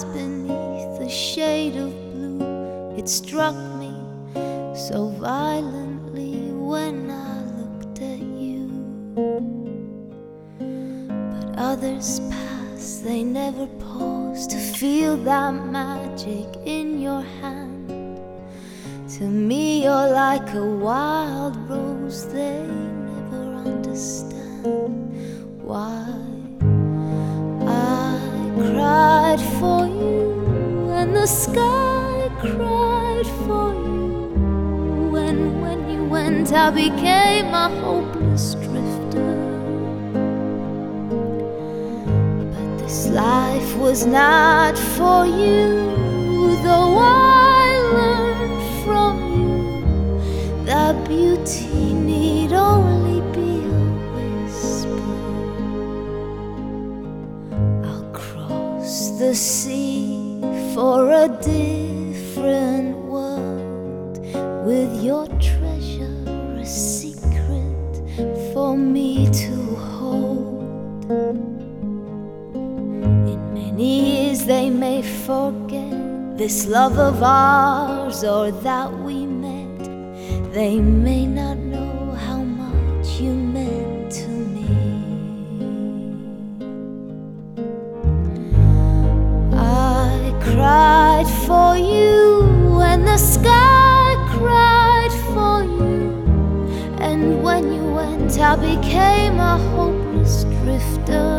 eyes beneath the shade of blue. It struck me so violently when I looked at you. But others pass, they never pause to feel that magic in your hand. To me, you're like a wild rose, they never understand why. The sky cried for you. And when you went, I became a hopeless drifter. But this life was not for you, though I learned from you that beauty need only be a whisper. I'll cross the sea for a different world with your treasure, a secret for me to hold. In many years, they may forget this love of ours or that we met. They may not you, and the sky cried for you. And when you went, I became a hopeless drifter.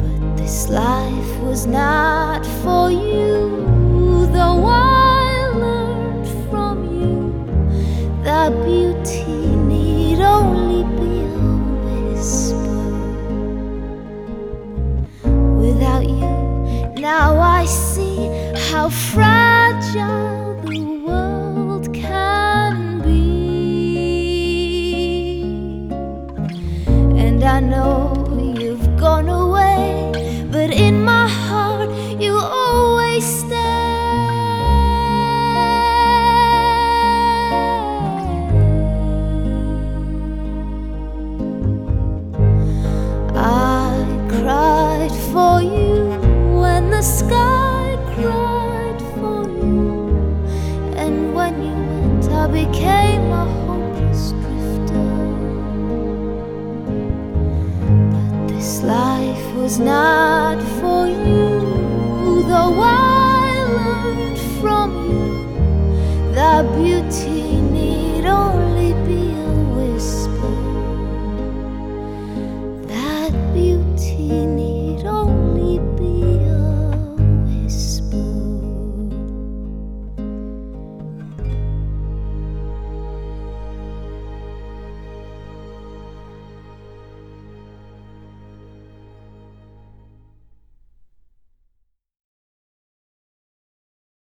But this life was not for you, though I how fragile the world can be. And I know you've gone away, sad for you, though I learned from you that beauty.